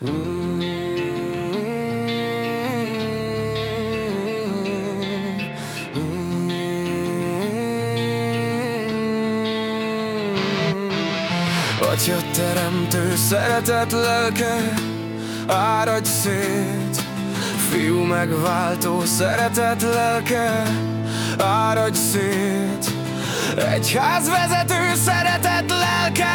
Atya teremtő szeretet lelke, áradj szét. Fiú megváltó szeretet lelke, áradj szét. Egyház vezető szeretet lelke,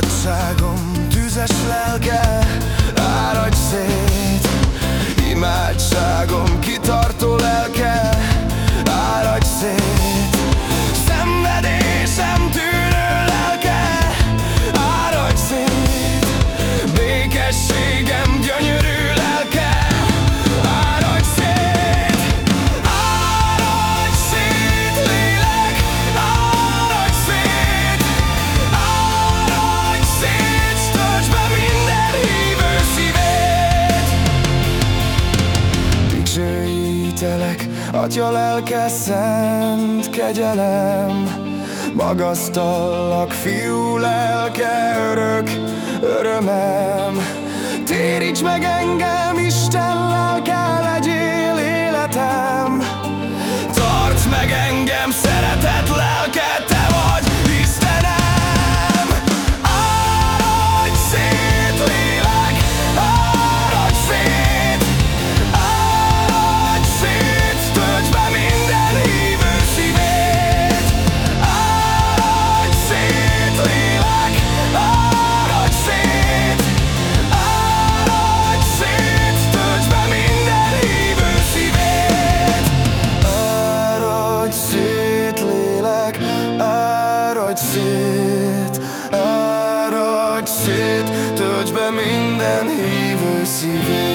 Szabadságom tüzes lelke, áradj szét. Imádságom kitartó Atya lelke szent kegyelem Magasztallak, fiú lelke örök örömem. Téríts meg engem, Isten lelke, szét Áradj szét Töltsd be minden hívő szívét.